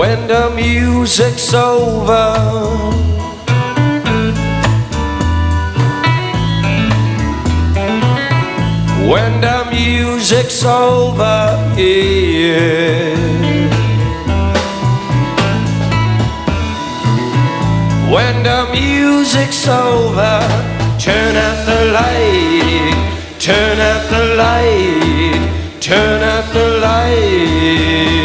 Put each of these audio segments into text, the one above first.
when the music's over. When the music's over, yeah. When the music's over, turn out the light, turn out the light, turn out the light.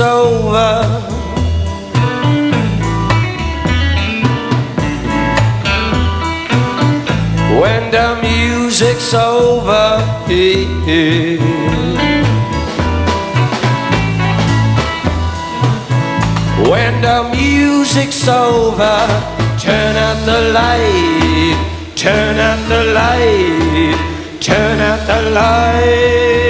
Over. when the music's over. When the music's over, turn out the light, turn out the light, turn out the light.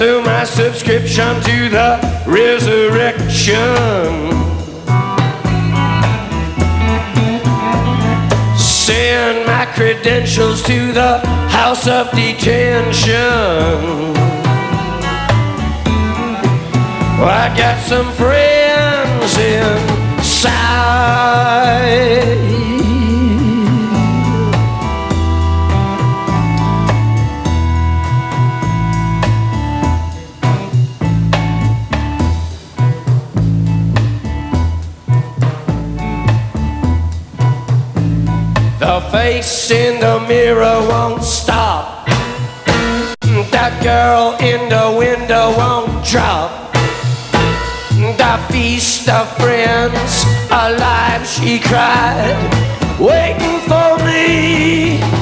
Cancel my subscription to the resurrection. Send my credentials to the house of detention. I got some friends inside. The face in the mirror won't stop. That girl in the window won't drop. The feast of friends alive, she cried, waiting for me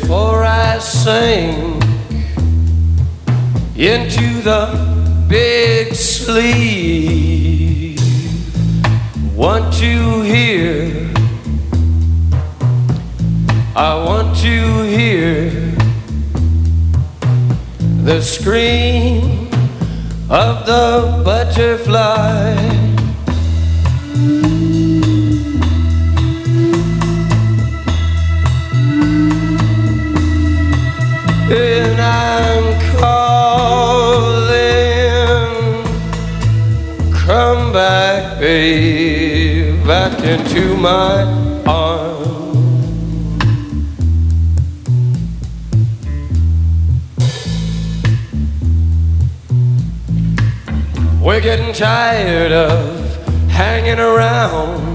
Before I sink into the big sleep, want to hear, I want to hear the scream of the butterfly. back into my arms. We're getting tired of hanging around.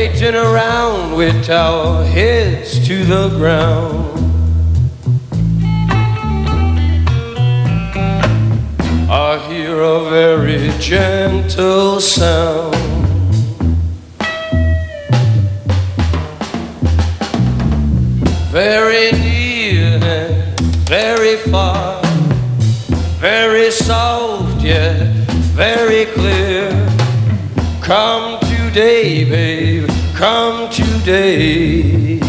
Waiting around with our heads to the ground. I hear a very gentle sound. Very near and very far, very soft yet very clear. Come today, babe, come today.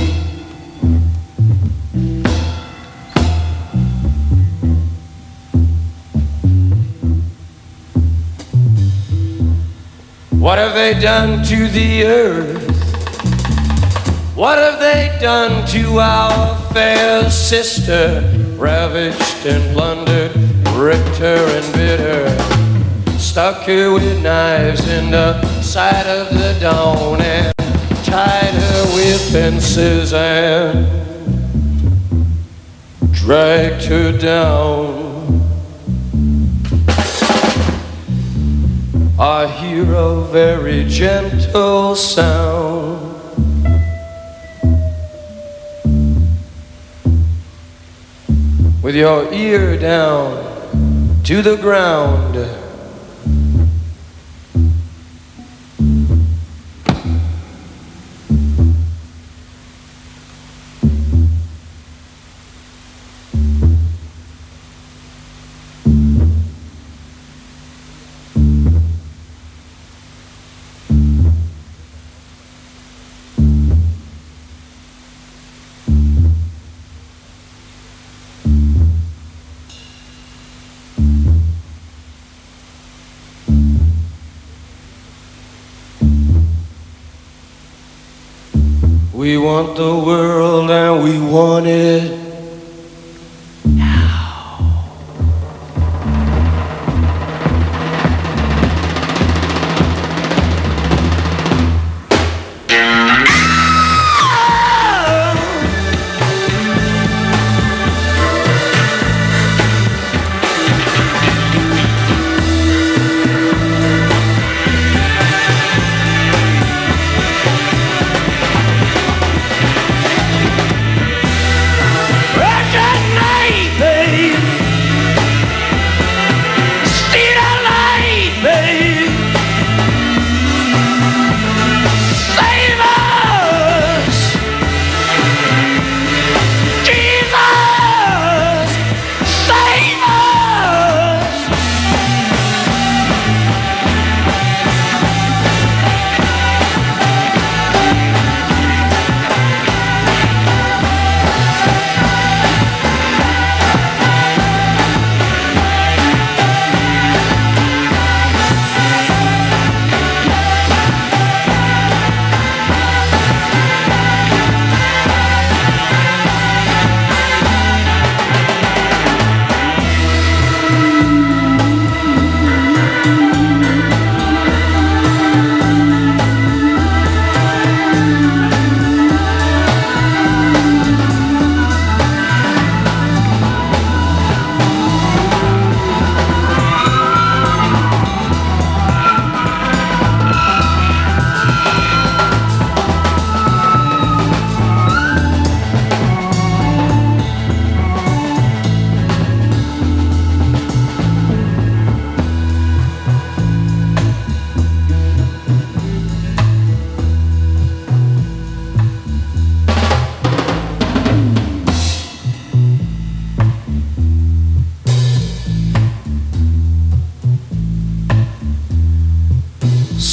What have they done to the earth? What have they done to our fair sister? Ravaged and plundered, ripped her and bit her. Stuck her with knives in the side of the dawn and tied her with fences and dragged her down. I hear a very gentle sound. With your ear down to the ground. We want the world and we want it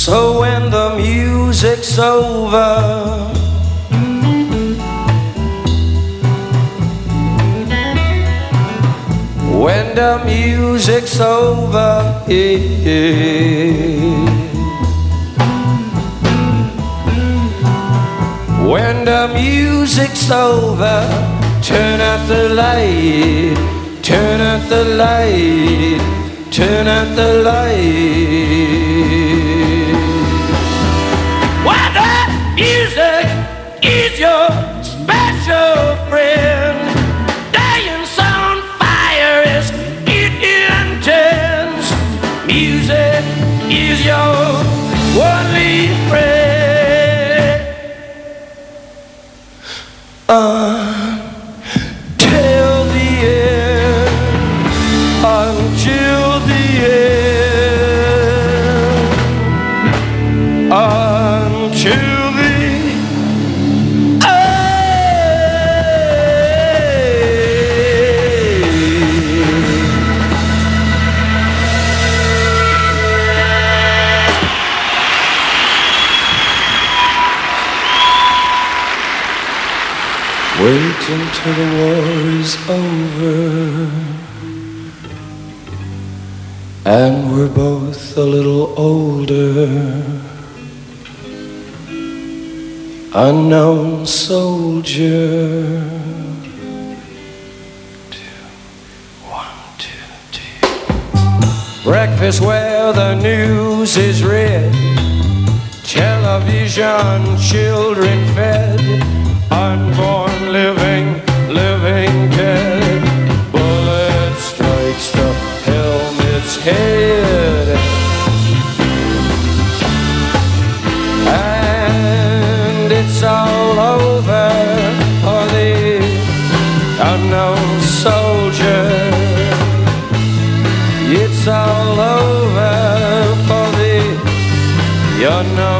So when the music's over, when the music's over, yeah. When the music's over, turn out the light, turn out the light, turn out the light. Is your special friend. Dance on fire is it intense. Music is your only friend. Until Wait until the war is over and we're both a little older. Unknown soldier. Two, one, two, two. Breakfast where the news is read. Television, children fed. Unborn, living, living dead. Bullet strikes the helmet's head. And it's all over for the unknown soldier. It's all over for the unknown